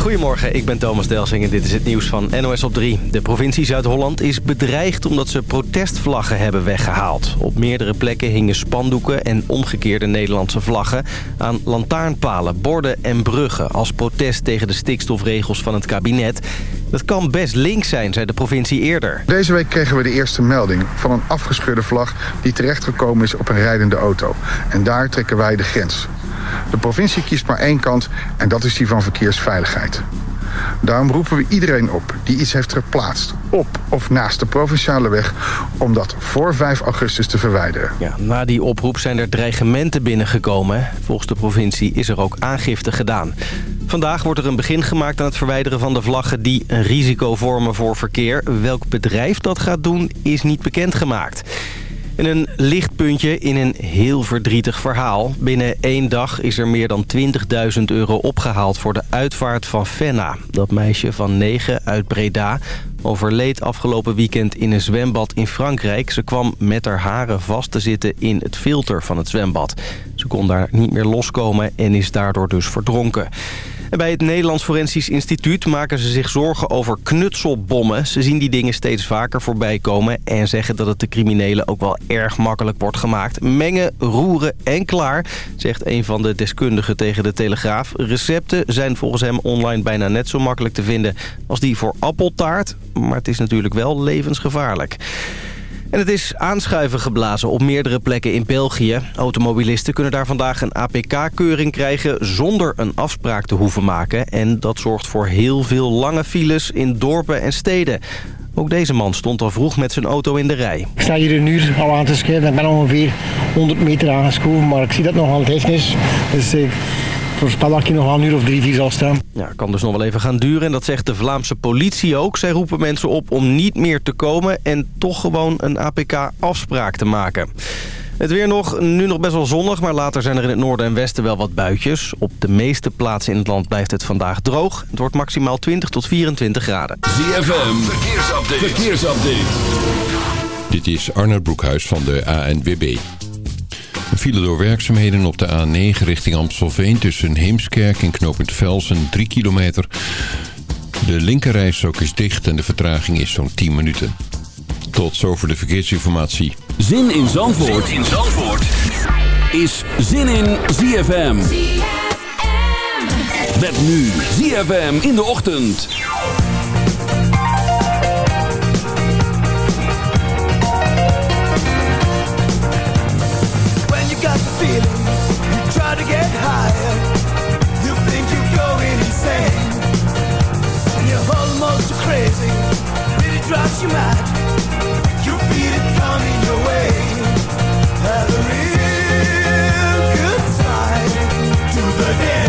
Goedemorgen, ik ben Thomas Delsing en dit is het nieuws van NOS op 3. De provincie Zuid-Holland is bedreigd omdat ze protestvlaggen hebben weggehaald. Op meerdere plekken hingen spandoeken en omgekeerde Nederlandse vlaggen... aan lantaarnpalen, borden en bruggen als protest tegen de stikstofregels van het kabinet. Dat kan best links zijn, zei de provincie eerder. Deze week kregen we de eerste melding van een afgescheurde vlag... die terechtgekomen is op een rijdende auto. En daar trekken wij de grens. De provincie kiest maar één kant en dat is die van verkeersveiligheid. Daarom roepen we iedereen op die iets heeft geplaatst op of naast de provinciale weg... om dat voor 5 augustus te verwijderen. Ja, na die oproep zijn er dreigementen binnengekomen. Volgens de provincie is er ook aangifte gedaan. Vandaag wordt er een begin gemaakt aan het verwijderen van de vlaggen... die een risico vormen voor verkeer. Welk bedrijf dat gaat doen is niet bekendgemaakt. En een lichtpuntje in een heel verdrietig verhaal. Binnen één dag is er meer dan 20.000 euro opgehaald voor de uitvaart van Fenna. Dat meisje van 9 uit Breda overleed afgelopen weekend in een zwembad in Frankrijk. Ze kwam met haar haren vast te zitten in het filter van het zwembad. Ze kon daar niet meer loskomen en is daardoor dus verdronken. Bij het Nederlands Forensisch Instituut maken ze zich zorgen over knutselbommen. Ze zien die dingen steeds vaker voorbij komen en zeggen dat het de criminelen ook wel erg makkelijk wordt gemaakt. Mengen, roeren en klaar, zegt een van de deskundigen tegen de Telegraaf. Recepten zijn volgens hem online bijna net zo makkelijk te vinden als die voor appeltaart. Maar het is natuurlijk wel levensgevaarlijk. En het is aanschuiven geblazen op meerdere plekken in België. Automobilisten kunnen daar vandaag een APK-keuring krijgen zonder een afspraak te hoeven maken. En dat zorgt voor heel veel lange files in dorpen en steden. Ook deze man stond al vroeg met zijn auto in de rij. Ik sta hier een uur al aan te schrijven. Ik ben ongeveer 100 meter aangeschoven, maar ik zie dat nog het is. Dus ik dat je nog een uur of drie, vier zal staan. Ja, kan dus nog wel even gaan duren. En dat zegt de Vlaamse politie ook. Zij roepen mensen op om niet meer te komen... en toch gewoon een APK-afspraak te maken. Het weer nog, nu nog best wel zonnig, maar later zijn er in het noorden en westen wel wat buitjes. Op de meeste plaatsen in het land blijft het vandaag droog. Het wordt maximaal 20 tot 24 graden. ZFM, verkeersupdate. verkeersupdate. Dit is Arnold Broekhuis van de ANWB. File door werkzaamheden op de A9 richting Amstelveen... tussen Heemskerk en Knopend Velsen, 3 kilometer. De linkerrijstrook is dicht en de vertraging is zo'n 10 minuten. Tot zover de verkeersinformatie. Zin in Zandvoort, zin in Zandvoort. is Zin in ZFM. Met nu ZFM in de ochtend. Drives you try to get higher You think you're going insane And you're almost crazy, it drops you mad. You feel it coming your way. Have a real good time to the dance.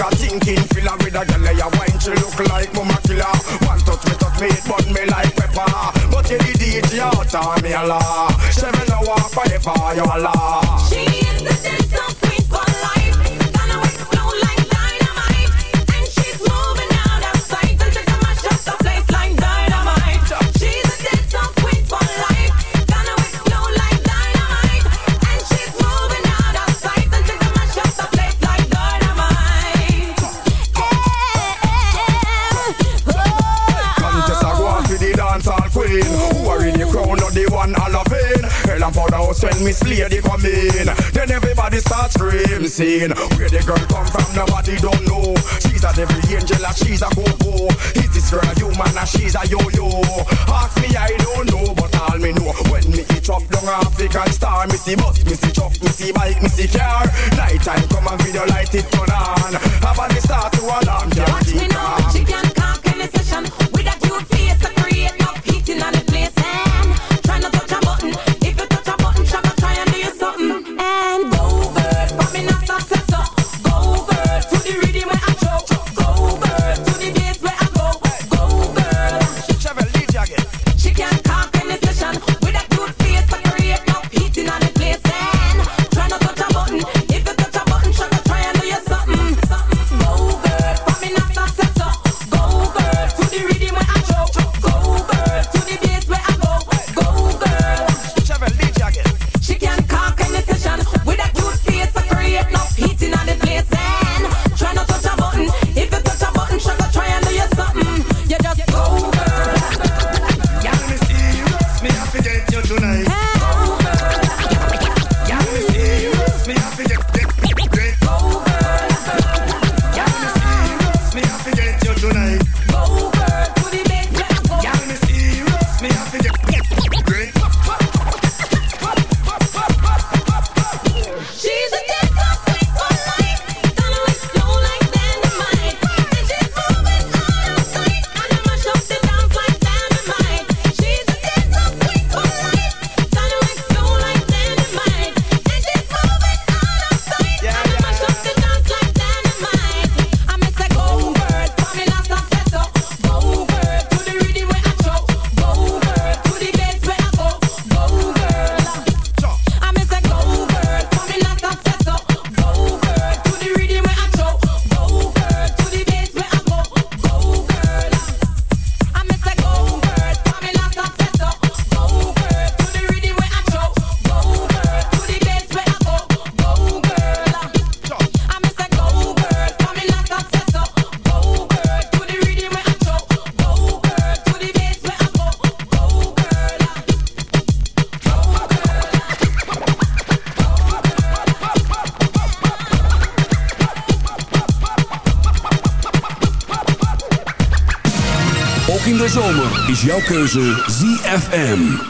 a thinking filler with a girl a wine She look like mama killer. One touch me touch me but me like pepper. But you did it, you out of me a law Seven hour forever, you a law She is the and Miss Lady come in. Then everybody starts screaming, saying, Where the girl come from, nobody don't know. She's a devil angel, and she's a go-go. Is this girl a human, and she's a yo-yo? Ask me, I don't know, but all me know. When me hit up down African star, me see bus, me see truck, me see bike, me see car. Night time come and video light it turn on. Have a start to alarm, can't Watch me now, she can't come, the session. tonight. keuze ZFM.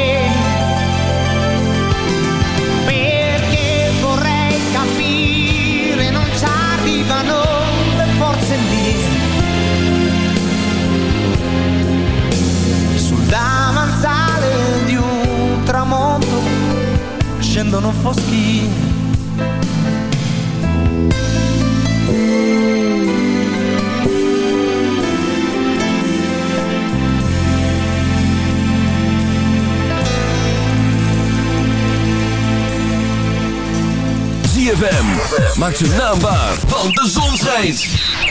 scendono foschi ZFM maakt zijn naam waar, de zon schijnt.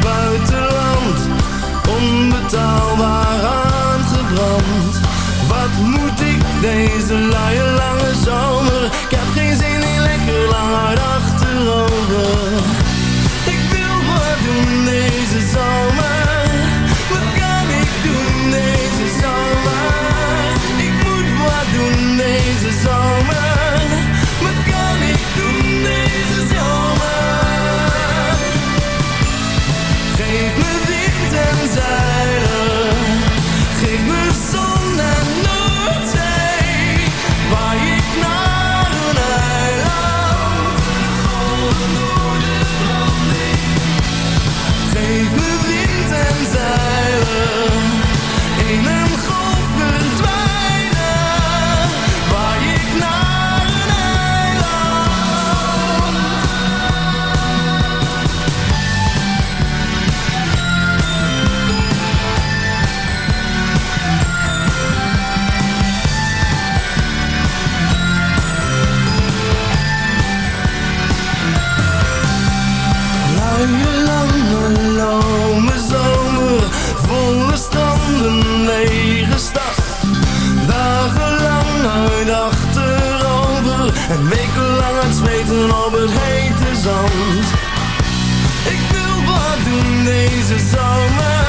buitenland. Onbetaalbaar aangebrand. Wat moet ik deze laaien lang Smeten op het hete zand. Ik wil wat doen deze zomer.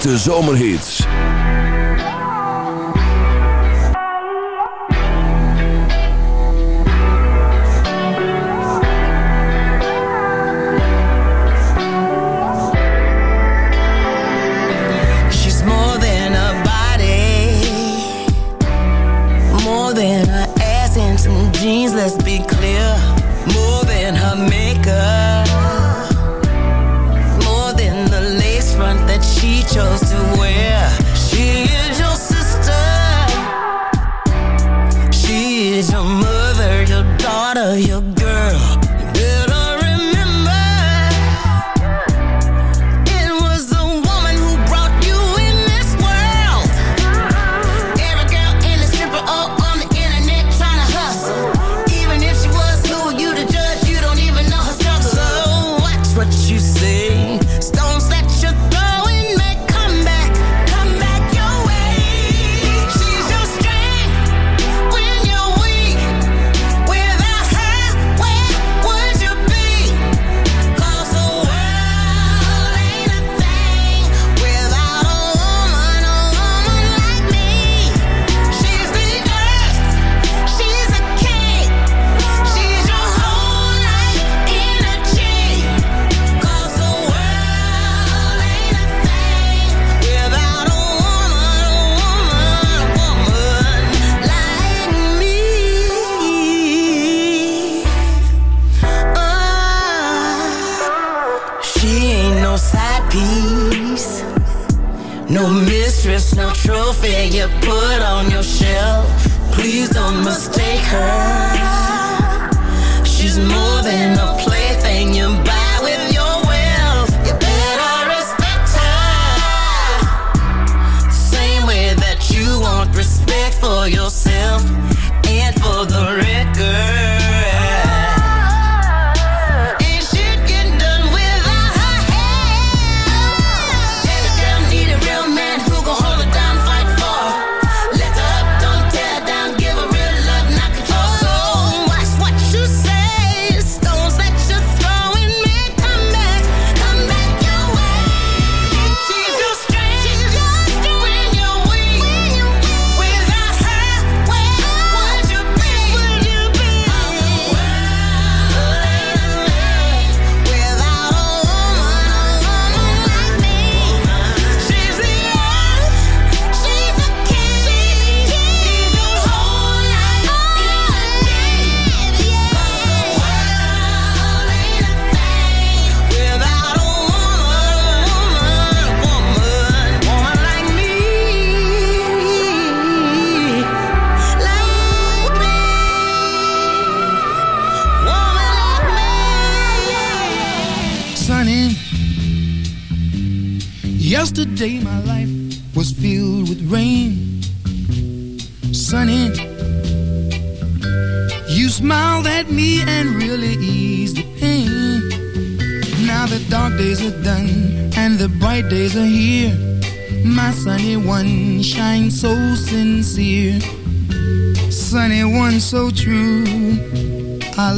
Hete zomerhits.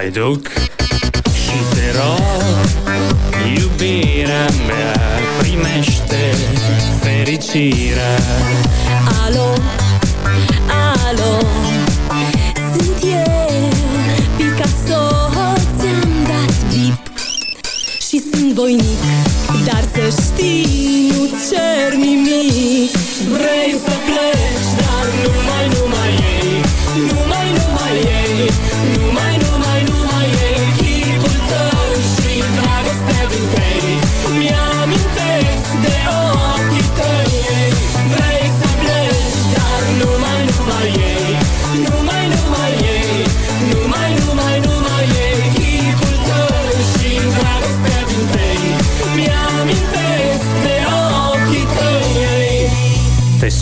un haiduc Și te rog, iubirea mea Primește fericirea. Alo, alo Sunt eu, Picasso Ți-am dat bip. Și sunt voinic Dar să știi, nu cer nimic. Vrei să pleci, dar numai, numai ei Numai,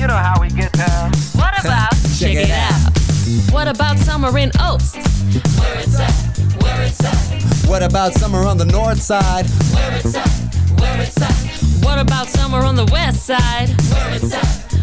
You know how we get down. What about? Check it out. What about summer in Oaks? Where it's at, where it's at, What about summer on the north side? where it's at, where it's at, What about summer on the west side? where it's at,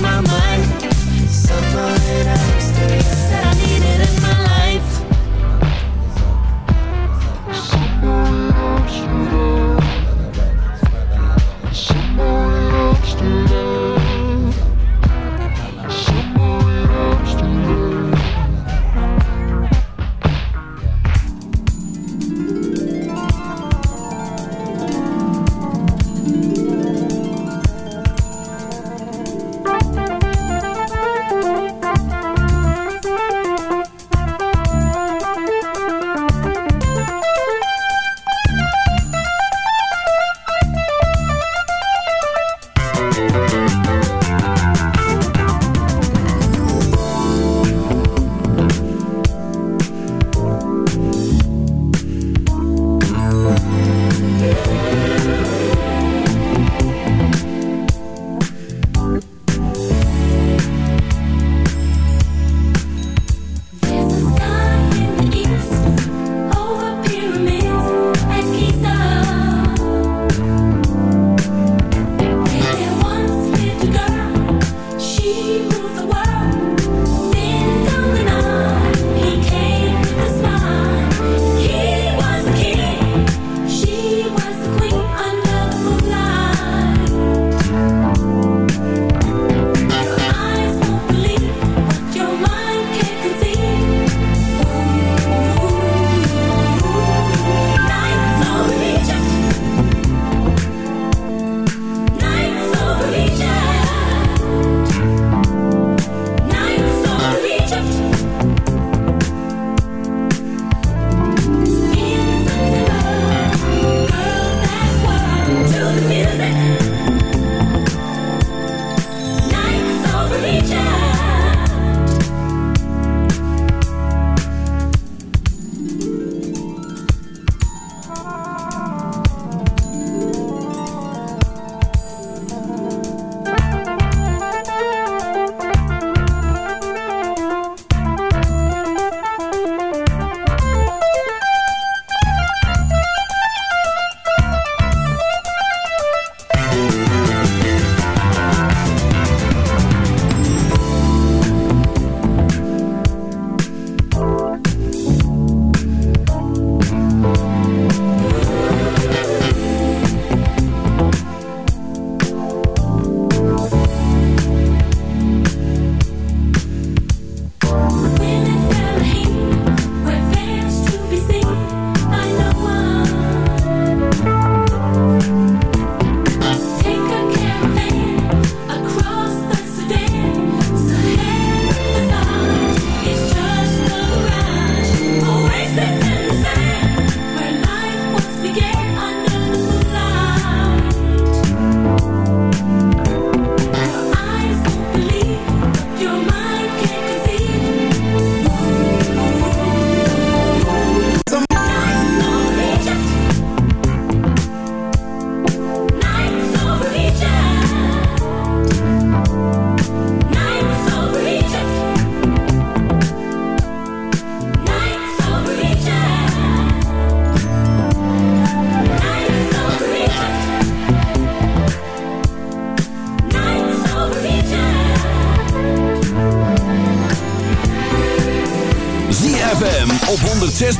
My mind.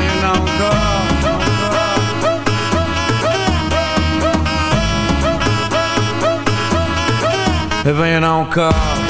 Eh ben y'en a encore Eh ben y'en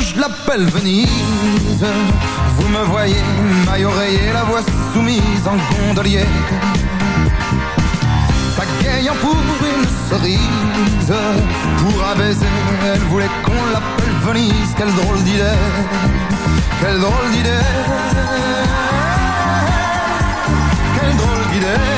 je l'appelle Venise. Vous me voyez, maille oreiller, la voix soumise en gondolier. Pagayant pour une cerise, pour un elle voulait qu'on l'appelle Venise. Quelle drôle d'idée, quelle drôle d'idée, quelle drôle d'idée.